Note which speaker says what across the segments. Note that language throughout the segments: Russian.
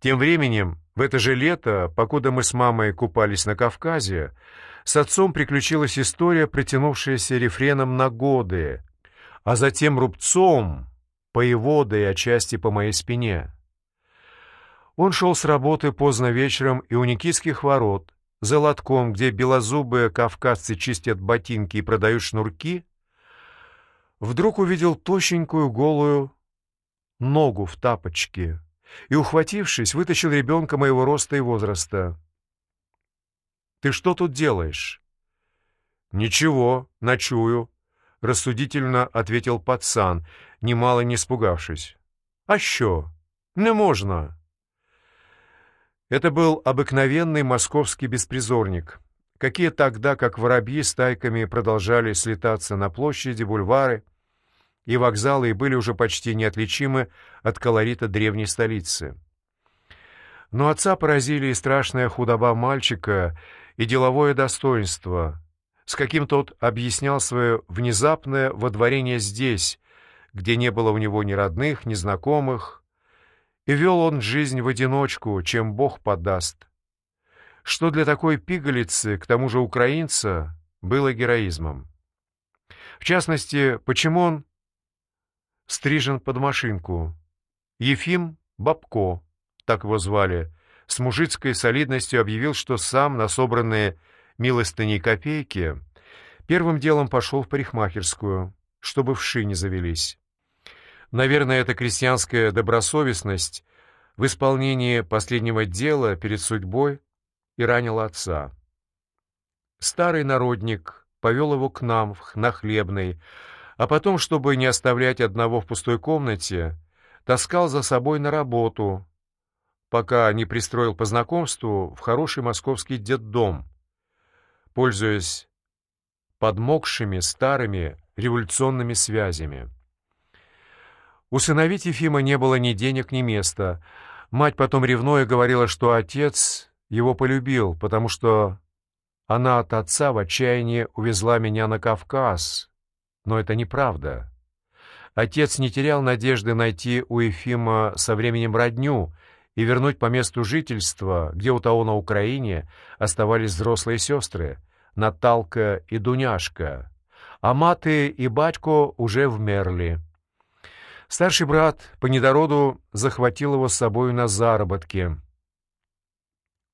Speaker 1: Тем временем, в это же лето, покуда мы с мамой купались на Кавказе, с отцом приключилась история, протянувшаяся рефреном на годы, а затем рубцом по его, да и отчасти по моей спине. Он шел с работы поздно вечером и у Никитских ворот, за лотком, где белозубые кавказцы чистят ботинки и продают шнурки, вдруг увидел тощенькую голую ногу в тапочке и, ухватившись, вытащил ребенка моего роста и возраста. «Ты что тут делаешь?» «Ничего, ночую», — рассудительно ответил пацан, немало не испугавшись. «А що? Не можно!» Это был обыкновенный московский беспризорник, какие тогда, как воробьи стайками, продолжали слетаться на площади, бульвары и вокзалы были уже почти неотличимы от колорита древней столицы. Но отца поразили и страшная худоба мальчика, и деловое достоинство, с каким тот объяснял свое внезапное водворение здесь, где не было у него ни родных, ни знакомых, и вел он жизнь в одиночку, чем Бог подаст. Что для такой пигалицы, к тому же украинца, было героизмом. В частности, почему он стрижен под машинку. Ефим Бабко, так его звали, с мужицкой солидностью объявил, что сам на собранные милостыни копейки первым делом пошел в парикмахерскую, чтобы вши не завелись. Наверное, эта крестьянская добросовестность в исполнении последнего дела перед судьбой и ранила отца. Старый народник повел его к нам на хлебный, а потом, чтобы не оставлять одного в пустой комнате, таскал за собой на работу, пока не пристроил по знакомству в хороший московский детдом, пользуясь подмокшими старыми революционными связями. Усыновить Ефима не было ни денег, ни места. Мать потом ревноя говорила, что отец его полюбил, потому что она от отца в отчаянии увезла меня на Кавказ, но это неправда. Отец не терял надежды найти у Ефима со временем родню и вернуть по месту жительства, где у того на Украине оставались взрослые сестры, Наталка и Дуняшка, а маты и батько уже вмерли. Старший брат по недороду захватил его с собою на заработки,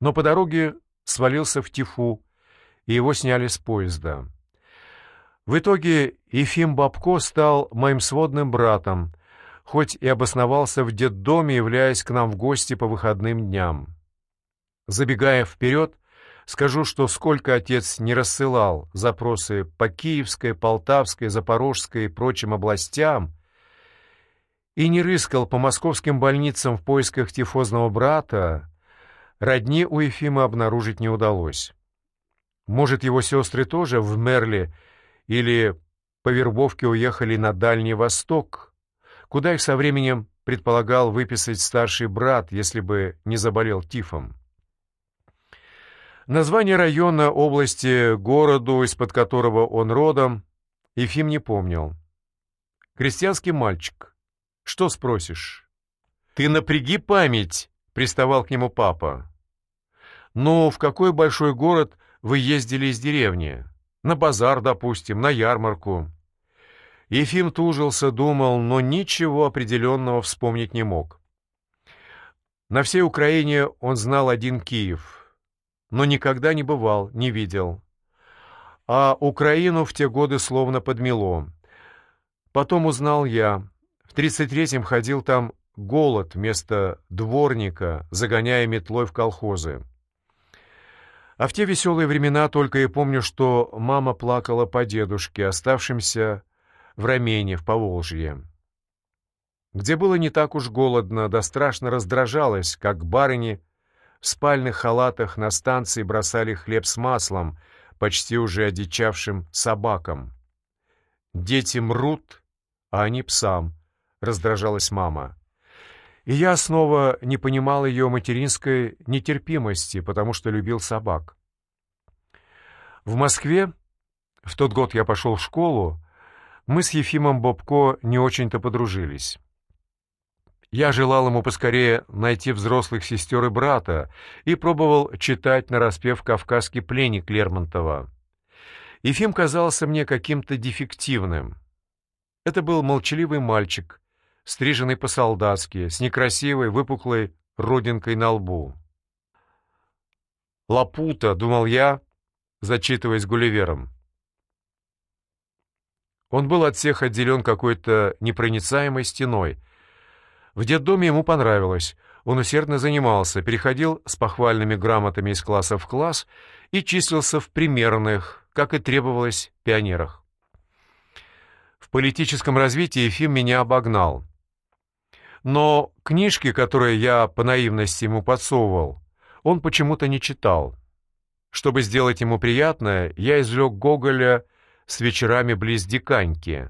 Speaker 1: но по дороге свалился в тифу, и его сняли с поезда. В итоге Ефим Бабко стал моим сводным братом, хоть и обосновался в детдоме, являясь к нам в гости по выходным дням. Забегая вперед, скажу, что сколько отец не рассылал запросы по Киевской, Полтавской, Запорожской и прочим областям, и не рыскал по московским больницам в поисках тифозного брата, родни у Ефима обнаружить не удалось. Может, его сестры тоже в Мерле или по вербовке уехали на Дальний Восток, куда их со временем предполагал выписать старший брат, если бы не заболел тифом. Название района, области, городу, из-под которого он родом, Ефим не помнил. Крестьянский мальчик. Что спросишь? «Ты напряги память!» — приставал к нему папа. «Ну, в какой большой город вы ездили из деревни?» На базар, допустим, на ярмарку. Ефим тужился, думал, но ничего определенного вспомнить не мог. На всей Украине он знал один Киев, но никогда не бывал, не видел. А Украину в те годы словно подмело. Потом узнал я. В 33-м ходил там голод вместо дворника, загоняя метлой в колхозы. А в те веселые времена только и помню, что мама плакала по дедушке, оставшимся в Рамене, в Поволжье. Где было не так уж голодно, да страшно раздражалась, как барыни в спальных халатах на станции бросали хлеб с маслом, почти уже одичавшим собакам. «Дети мрут, а они псам», — раздражалась мама. И я снова не понимал ее материнской нетерпимости, потому что любил собак. В Москве, в тот год я пошел в школу, мы с Ефимом Бобко не очень-то подружились. Я желал ему поскорее найти взрослых сестер и брата и пробовал читать нараспев «Кавказский пленник» Лермонтова. Ефим казался мне каким-то дефективным. Это был молчаливый мальчик, стриженный по-солдатски, с некрасивой, выпуклой родинкой на лбу. «Лапута», — думал я, зачитываясь Гулливером. Он был от всех отделен какой-то непроницаемой стеной. В детдоме ему понравилось. Он усердно занимался, переходил с похвальными грамотами из класса в класс и числился в примерных, как и требовалось, пионерах. В политическом развитии Ефим меня обогнал. Но книжки, которые я по наивности ему подсовывал, он почему-то не читал. Чтобы сделать ему приятное, я извлек Гоголя с вечерами близ Диканьки.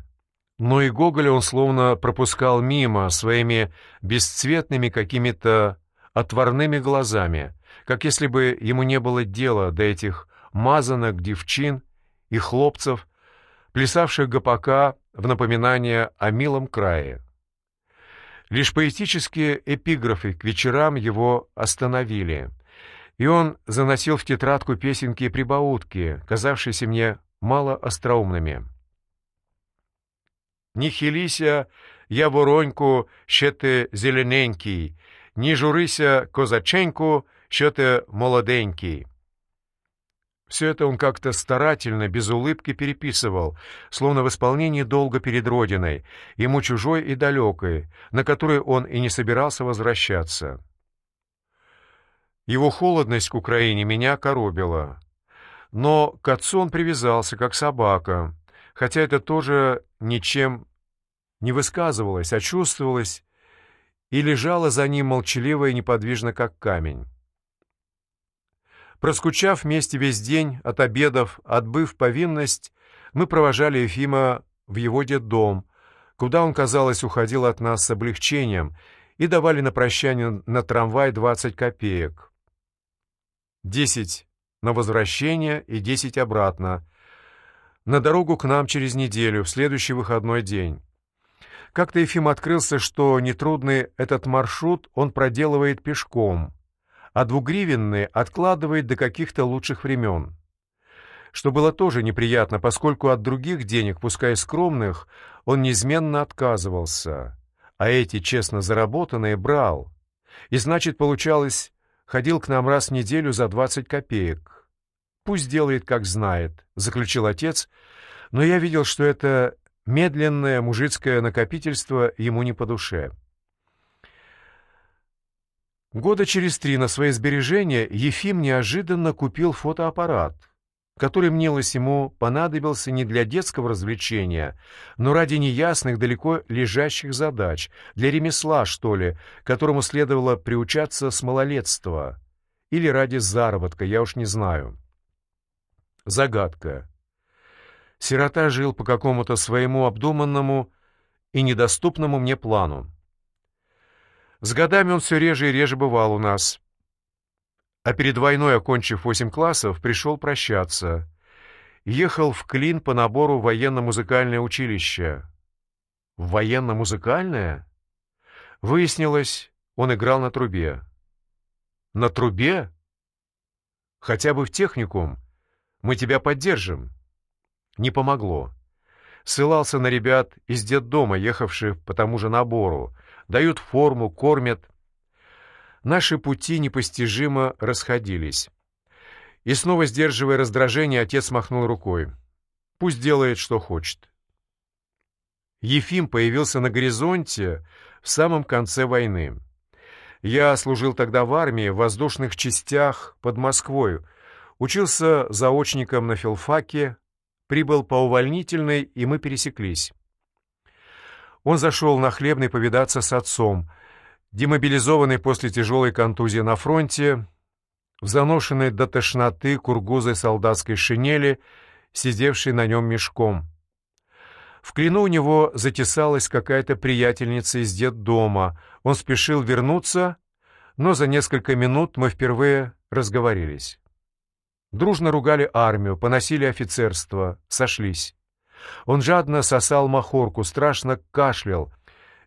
Speaker 1: Но и Гоголя он словно пропускал мимо своими бесцветными какими-то отварными глазами, как если бы ему не было дела до этих мазанок девчин и хлопцев, плясавших гопака в напоминание о милом крае. Лишь поэтические эпиграфы к вечерам его остановили, и он заносил в тетрадку песенки и прибаутки, казавшиеся мне мало остроумными. «Не хилися, я вороньку, ще ти зелененький, не журися, козаченьку, що ти молоденький». Все это он как-то старательно, без улыбки переписывал, словно в исполнении долга перед Родиной, ему чужой и далекой, на которую он и не собирался возвращаться. Его холодность к Украине меня коробила. Но к отцу он привязался, как собака, хотя это тоже ничем не высказывалось, а чувствовалось и лежало за ним молчаливо и неподвижно, как камень. Проскучав вместе весь день, от обедов, отбыв повинность, мы провожали Ефима в его детдом, куда он, казалось, уходил от нас с облегчением, и давали на прощание на трамвай 20 копеек. Десять на возвращение и десять обратно. На дорогу к нам через неделю, в следующий выходной день. Как-то Ефим открылся, что нетрудный этот маршрут он проделывает пешком, а двугривенный откладывает до каких-то лучших времен. Что было тоже неприятно, поскольку от других денег, пускай скромных, он неизменно отказывался, а эти честно заработанные брал. И значит, получалось ходил к нам раз в неделю за двадцать копеек. Пусть делает, как знает, — заключил отец, но я видел, что это медленное мужицкое накопительство ему не по душе. Года через три на свои сбережения Ефим неожиданно купил фотоаппарат — который, мнилось ему, понадобился не для детского развлечения, но ради неясных, далеко лежащих задач, для ремесла, что ли, которому следовало приучаться с малолетства, или ради заработка, я уж не знаю. Загадка. Сирота жил по какому-то своему обдуманному и недоступному мне плану. С годами он все реже и реже бывал у нас — а перед войной, окончив восемь классов, пришел прощаться. Ехал в Клин по набору военно-музыкальное училище. Военно-музыкальное? Выяснилось, он играл на трубе. На трубе? Хотя бы в техникум. Мы тебя поддержим. Не помогло. Ссылался на ребят из детдома, ехавших по тому же набору. Дают форму, кормят, Наши пути непостижимо расходились. И снова, сдерживая раздражение, отец махнул рукой. Пусть делает, что хочет. Ефим появился на горизонте в самом конце войны. Я служил тогда в армии, в воздушных частях под Москвой, учился заочником на филфаке, прибыл по увольнительной, и мы пересеклись. Он зашел на хлебный повидаться с отцом — демобилизованный после тяжелой контузии на фронте, в заношенной до тошноты кургузой солдатской шинели, сидевшей на нем мешком. В клину у него затесалась какая-то приятельница из детдома. Он спешил вернуться, но за несколько минут мы впервые разговорились. Дружно ругали армию, поносили офицерство, сошлись. Он жадно сосал махорку, страшно кашлял,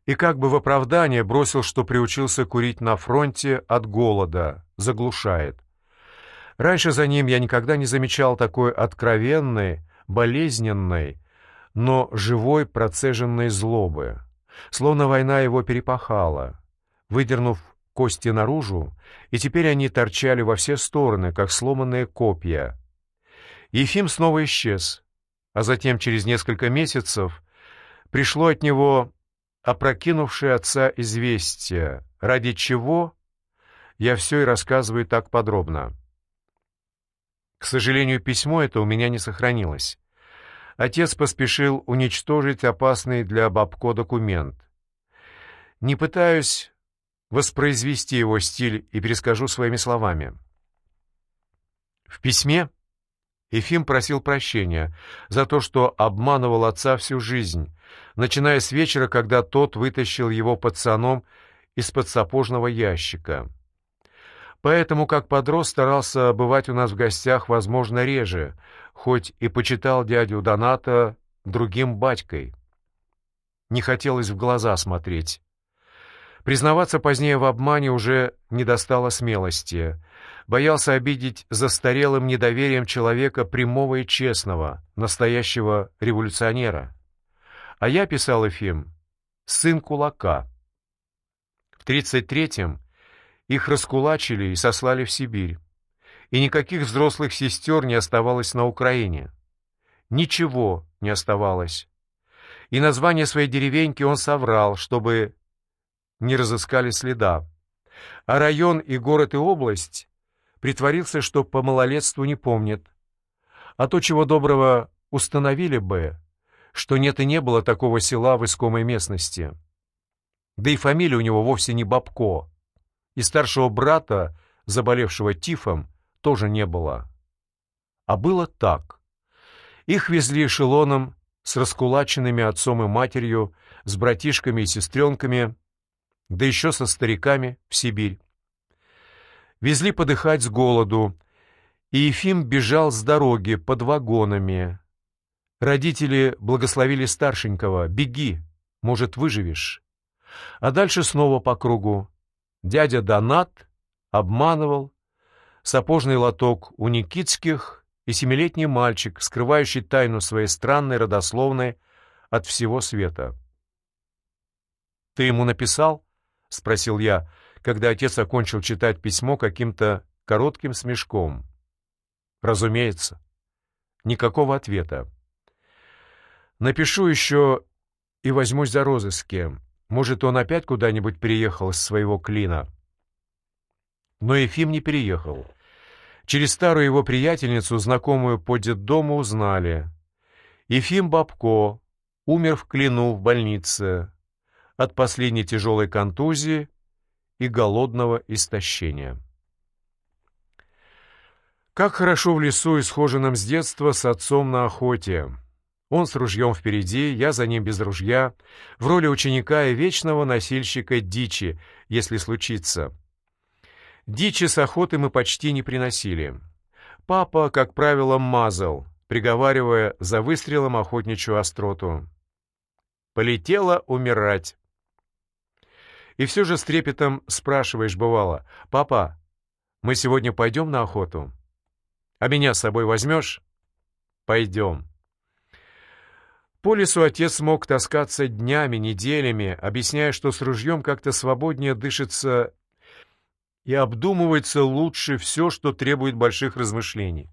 Speaker 1: и как бы в оправдание бросил, что приучился курить на фронте от голода, заглушает. Раньше за ним я никогда не замечал такой откровенной, болезненной, но живой процеженной злобы. Словно война его перепахала, выдернув кости наружу, и теперь они торчали во все стороны, как сломанные копья. Ефим снова исчез, а затем через несколько месяцев пришло от него опрокинувшее отца известие, ради чего я все и рассказываю так подробно. К сожалению, письмо это у меня не сохранилось. Отец поспешил уничтожить опасный для Бабко документ. Не пытаюсь воспроизвести его стиль и перескажу своими словами. В письме Ефим просил прощения за то, что обманывал отца всю жизнь, начиная с вечера, когда тот вытащил его пацаном из-под сапожного ящика. Поэтому, как подрос, старался бывать у нас в гостях, возможно, реже, хоть и почитал дядю Доната другим батькой. Не хотелось в глаза смотреть. Признаваться позднее в обмане уже не достало смелости. Боялся обидеть застарелым недоверием человека прямого и честного, настоящего революционера. А я писал Эфим, сын кулака. В тридцать третьем их раскулачили и сослали в Сибирь. И никаких взрослых сестер не оставалось на Украине. Ничего не оставалось. И название своей деревеньки он соврал, чтобы не разыскали следа. А район и город и область притворился, что по малолетству не помнит. А то, чего доброго, установили бы, что нет и не было такого села в искомой местности. Да и фамилия у него вовсе не Бабко, и старшего брата, заболевшего тифом, тоже не было. А было так. Их везли эшелоном с раскулаченными отцом и матерью, с братишками и сестренками, да еще со стариками в Сибирь. Везли подыхать с голоду, и Ефим бежал с дороги под вагонами. Родители благословили старшенького «Беги, может, выживешь». А дальше снова по кругу. Дядя Донат обманывал, сапожный лоток у Никитских и семилетний мальчик, скрывающий тайну своей странной родословной от всего света. «Ты ему написал?» — спросил я, когда отец окончил читать письмо каким-то коротким смешком. «Разумеется. Никакого ответа. Напишу еще и возьмусь за розыски. Может, он опять куда-нибудь переехал с своего клина? Но Ефим не переехал. Через старую его приятельницу, знакомую по детдому, узнали. Ефим Бабко умер в клину в больнице от последней тяжелой контузии и голодного истощения. Как хорошо в лесу, исхоженном с детства, с отцом на охоте. Он с ружьем впереди, я за ним без ружья, в роли ученика и вечного носильщика дичи, если случится. Дичи с охоты мы почти не приносили. Папа, как правило, мазал, приговаривая за выстрелом охотничью остроту. Полетела умирать. И все же с трепетом спрашиваешь, бывало, «Папа, мы сегодня пойдем на охоту? А меня с собой возьмешь?» «Пойдем». По лесу отец мог таскаться днями, неделями, объясняя, что с ружьем как-то свободнее дышится и обдумывается лучше все, что требует больших размышлений.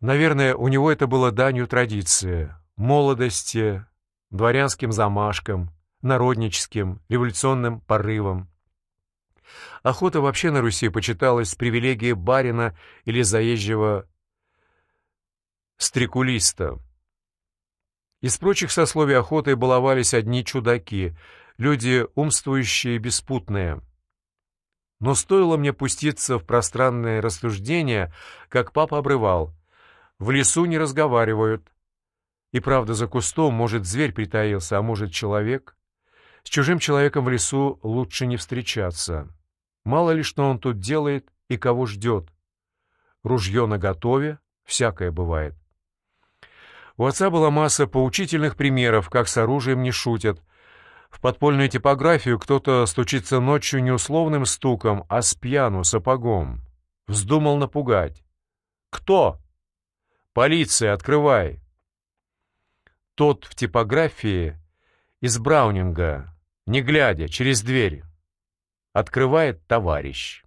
Speaker 1: Наверное, у него это было данью традиции, молодости, дворянским замашкам, народническим, революционным порывам. Охота вообще на Руси почиталась привилегией барина или заезжего стрекулиста. Из прочих сословий охоты баловались одни чудаки, люди умствующие и беспутные. Но стоило мне пуститься в пространное рассуждение, как папа обрывал. В лесу не разговаривают. И правда, за кустом, может, зверь притаился, а может, человек. С чужим человеком в лесу лучше не встречаться. Мало ли, что он тут делает и кого ждет. Ружье наготове, всякое бывает. У отца была масса поучительных примеров, как с оружием не шутят. В подпольную типографию кто-то стучится ночью не условным стуком, а с пьяну, сапогом. Вздумал напугать. «Кто?» «Полиция, открывай!» Тот в типографии из Браунинга, не глядя, через дверь. Открывает товарищ.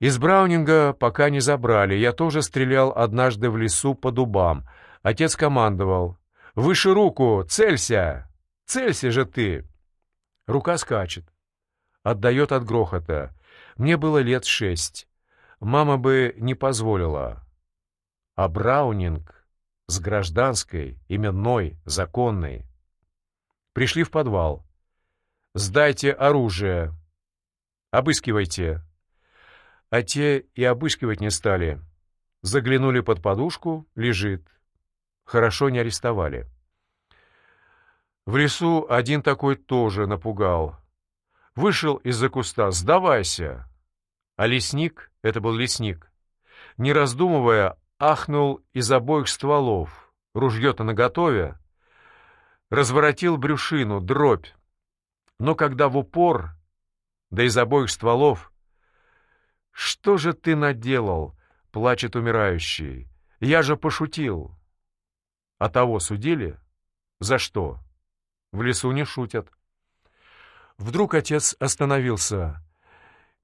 Speaker 1: Из Браунинга пока не забрали. Я тоже стрелял однажды в лесу по дубам. Отец командовал. «Выше руку! Целься! Целься же ты!» Рука скачет. Отдает от грохота. Мне было лет шесть. Мама бы не позволила. А Браунинг с гражданской, именной, законной. Пришли в подвал. «Сдайте оружие. Обыскивайте». А те и обыскивать не стали. Заглянули под подушку, лежит. Хорошо не арестовали. В лесу один такой тоже напугал. Вышел из-за куста «Сдавайся!» А лесник, это был лесник, не раздумывая, ахнул из обоих стволов, ружье-то наготове, разворотил брюшину, дробь. Но когда в упор, да из обоих стволов, «Что же ты наделал?» — плачет умирающий. «Я же пошутил». «А того судили? За что?» В лесу не шутят. Вдруг отец остановился.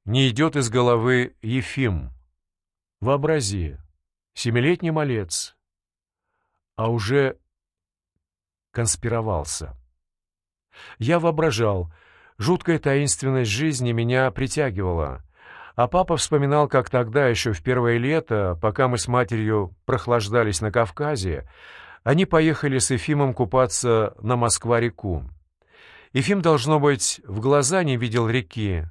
Speaker 1: Не идет из головы Ефим. Вообрази, семилетний малец, а уже конспировался. Я воображал, жуткая таинственность жизни меня притягивала. А папа вспоминал, как тогда, еще в первое лето, пока мы с матерью прохлаждались на Кавказе, они поехали с Ефимом купаться на Москва-реку. Ефим, должно быть, в глаза не видел реки,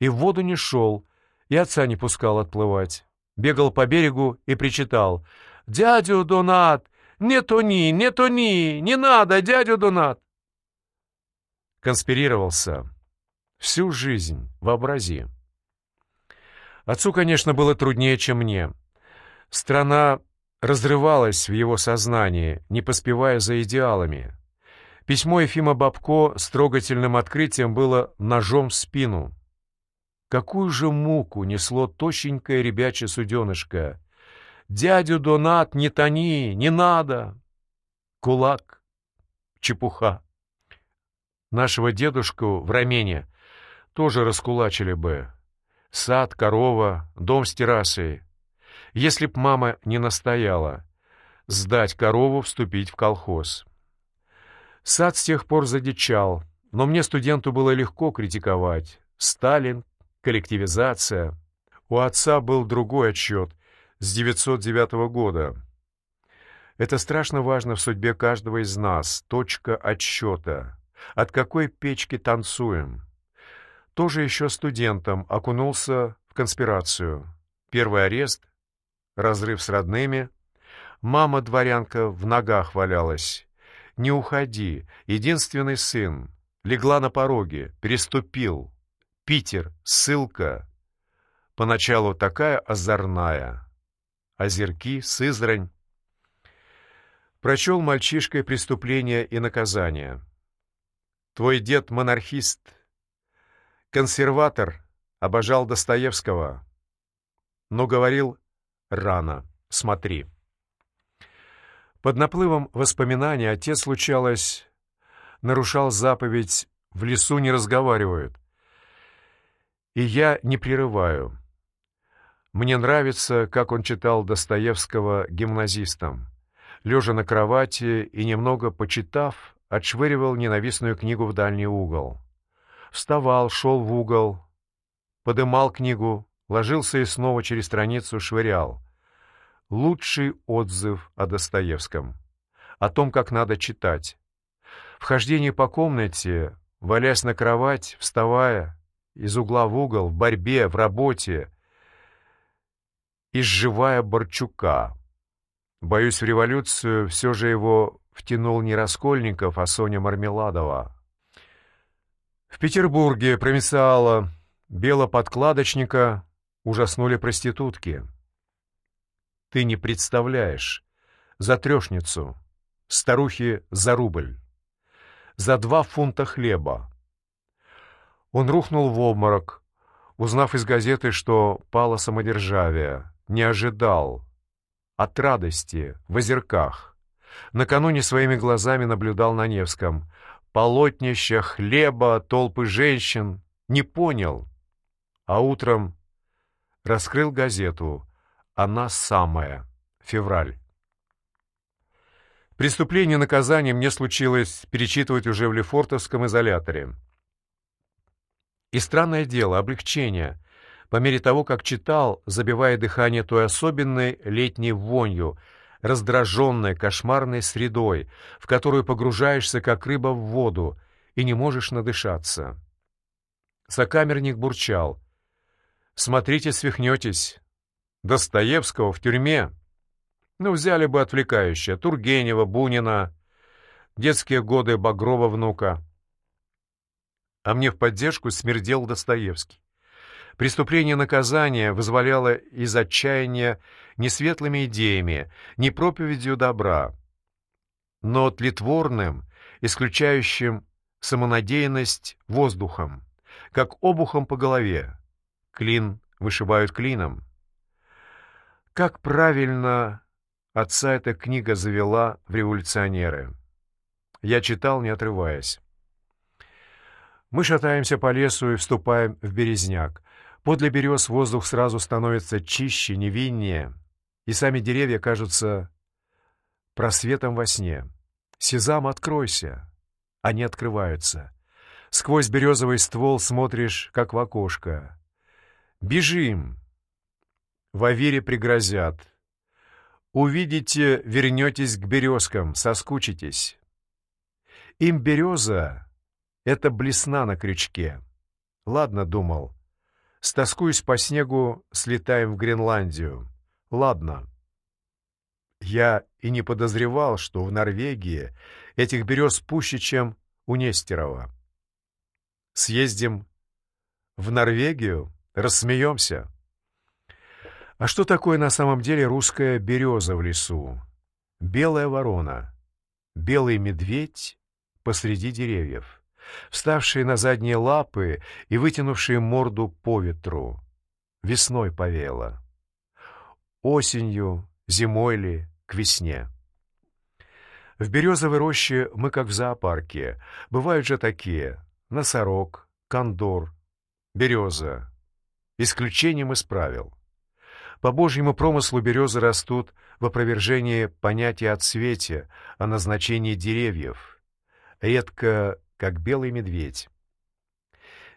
Speaker 1: и в воду не шел, и отца не пускал отплывать. Бегал по берегу и причитал «Дядю Донат! Не тони, не тони! Не надо, дядю Донат!» Конспирировался. Всю жизнь, вообрази. Отцу, конечно, было труднее, чем мне. Страна разрывалась в его сознании, не поспевая за идеалами. Письмо Ефима Бабко с трогательным открытием было ножом в спину. Какую же муку несло тощенькое ребячье суденышко! «Дядю Донат, не тони, не надо!» Кулак, чепуха. Нашего дедушку в Рамене тоже раскулачили бы. Сад, корова, дом с террасой. Если б мама не настояла, сдать корову, вступить в колхоз. Сад с тех пор задичал, но мне, студенту, было легко критиковать. Сталин, коллективизация. У отца был другой отчет с 909 года. Это страшно важно в судьбе каждого из нас, точка отсчета. От какой печки танцуем? тоже еще студентом, окунулся в конспирацию. Первый арест, разрыв с родными. Мама-дворянка в ногах валялась. «Не уходи, единственный сын». Легла на пороге, переступил. Питер, ссылка. Поначалу такая озорная. Озерки, Сызрань. Прочел мальчишкой преступление и наказание. Твой дед монархист — Консерватор обожал Достоевского, но говорил рано, смотри. Под наплывом воспоминаний отец, случалось, нарушал заповедь «в лесу не разговаривают». И я не прерываю. Мне нравится, как он читал Достоевского гимназистам. Лежа на кровати и немного почитав, отшвыривал ненавистную книгу в дальний угол вставал, шел в угол, подымал книгу, ложился и снова через страницу швырял. Лучший отзыв о Достоевском, о том, как надо читать. Вхождение по комнате, валясь на кровать, вставая, из угла в угол, в борьбе, в работе, изживая Борчука. Боюсь, в революцию все же его втянул не Раскольников, а Соня Мармеладова. В Петербурге провинциала белоподкладочника ужаснули проститутки. Ты не представляешь. За трешницу. Старухи за рубль. за два фунта хлеба. Он рухнул в обморок, узнав из газеты, что пало самодержавие, не ожидал. От радости, в озерках. Накануне своими глазами наблюдал на Невском. Полотнища, хлеба, толпы женщин. Не понял. А утром раскрыл газету. Она самая. Февраль. Преступление и наказание мне случилось перечитывать уже в Лефортовском изоляторе. И странное дело, облегчение. По мере того, как читал, забивая дыхание той особенной летней вонью, раздраженной кошмарной средой, в которую погружаешься, как рыба в воду, и не можешь надышаться. Сокамерник бурчал. «Смотрите, свихнетесь. Достоевского в тюрьме. Ну, взяли бы отвлекающее. Тургенева, Бунина, детские годы Багрова внука. А мне в поддержку смердел Достоевский. Преступление наказания вызволяло из отчаяния не светлыми идеями, не проповедью добра, но тлетворным, исключающим самонадеянность воздухом, как обухом по голове. Клин вышибают клином. Как правильно отца эта книга завела в революционеры. Я читал, не отрываясь. Мы шатаемся по лесу и вступаем в березняк. Подле берез воздух сразу становится чище, невиннее, и сами деревья кажутся просветом во сне. «Сезам, откройся!» Они открываются. Сквозь березовый ствол смотришь, как в окошко. «Бежим!» В Авере пригрозят. Увидите, вернетесь к березкам, соскучитесь. Им береза — это блесна на крючке. Ладно, думал. Стоскуюсь по снегу, слетаем в Гренландию. Ладно. Я и не подозревал, что в Норвегии этих берез пуще, чем у Нестерова. Съездим в Норвегию, рассмеемся. А что такое на самом деле русская береза в лесу? Белая ворона, белый медведь посреди деревьев, вставшие на задние лапы и вытянувшие морду по ветру. Весной повело. Осенью, зимой ли, к весне. В березовой роще мы как в зоопарке. Бывают же такие. Носорог, кондор, береза. Исключением из правил. По Божьему промыслу березы растут в опровержении понятия о цвете, о назначении деревьев, редко как белый медведь.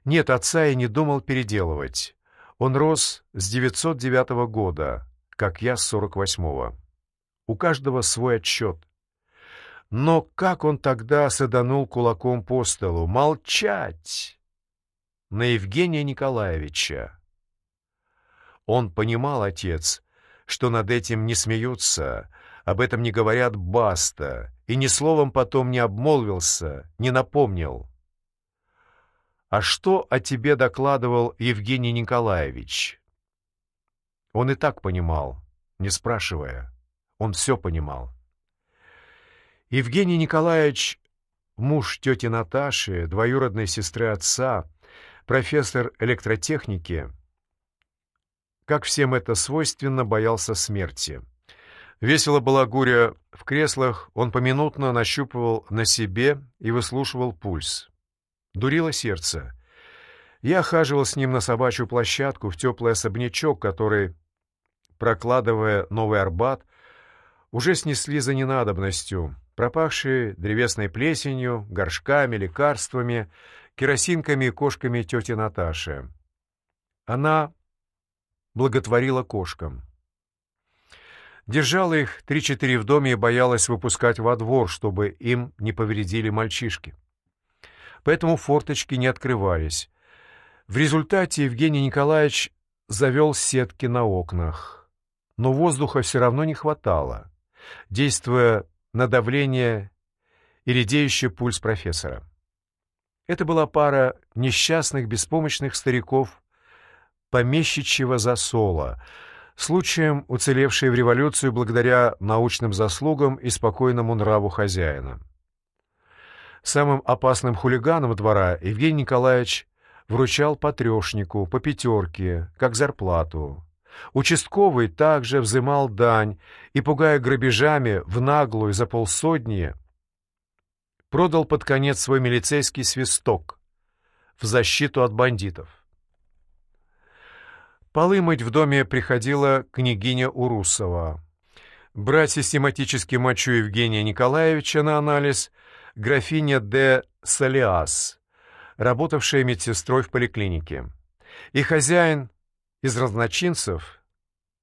Speaker 1: Нет, отца я не думал переделывать. Он рос с 909 года, как я с 48-го. У каждого свой отчет. Но как он тогда саданул кулаком по столу? Молчать! На Евгения Николаевича. Он понимал, отец, что над этим не смеются, об этом не говорят баста, и ни словом потом не обмолвился, не напомнил. «А что о тебе докладывал Евгений Николаевич?» Он и так понимал, не спрашивая. Он все понимал. Евгений Николаевич, муж тети Наташи, двоюродной сестры отца, профессор электротехники, как всем это свойственно, боялся смерти. Весело была Гуря в креслах, он поминутно нащупывал на себе и выслушивал пульс. Дурило сердце. Я хаживал с ним на собачью площадку в теплый особнячок, который, прокладывая Новый Арбат, уже снесли за ненадобностью, пропахшие древесной плесенью, горшками, лекарствами, керосинками и кошками тети Наташи. Она благотворила кошкам. Держала их три-четыре в доме и боялась выпускать во двор, чтобы им не повредили мальчишки. Поэтому форточки не открывались. В результате Евгений Николаевич завел сетки на окнах. Но воздуха все равно не хватало, действуя на давление и редеющий пульс профессора. Это была пара несчастных, беспомощных стариков помещичьего засола, случаем уцелевшие в революцию благодаря научным заслугам и спокойному нраву хозяина. Самым опасным хулиганам двора Евгений Николаевич вручал потрешнику по пятерке, как зарплату. Участковый также взымал дань и, пугая грабежами в наглую за полсотни, продал под конец свой милицейский свисток в защиту от бандитов. Полы мыть в доме приходила княгиня Урусова. Брать систематически мочу Евгения Николаевича на анализ графиня де Солиас, работавшая медсестрой в поликлинике. И хозяин из разночинцев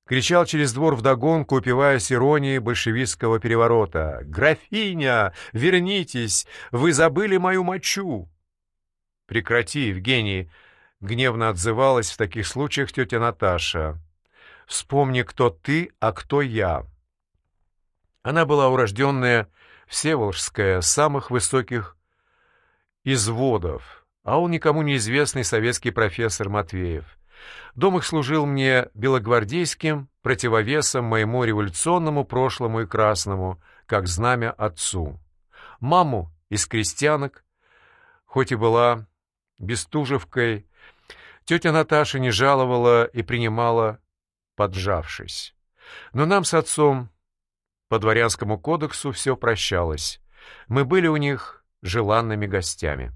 Speaker 1: кричал через двор вдогонку, упиваясь иронией большевистского переворота. «Графиня, вернитесь! Вы забыли мою мочу!» «Прекрати, Евгений!» — гневно отзывалась в таких случаях тетя Наташа. «Вспомни, кто ты, а кто я». Она была урожденная Всеволжская, самых высоких изводов, а он никому неизвестный советский профессор Матвеев. Дом их служил мне белогвардейским противовесом моему революционному прошлому и красному, как знамя отцу. Маму из крестьянок, хоть и была бестужевкой, тетя Наташа не жаловала и принимала, поджавшись. Но нам с отцом по дворянскому кодексу все прощалось. Мы были у них желанными гостями.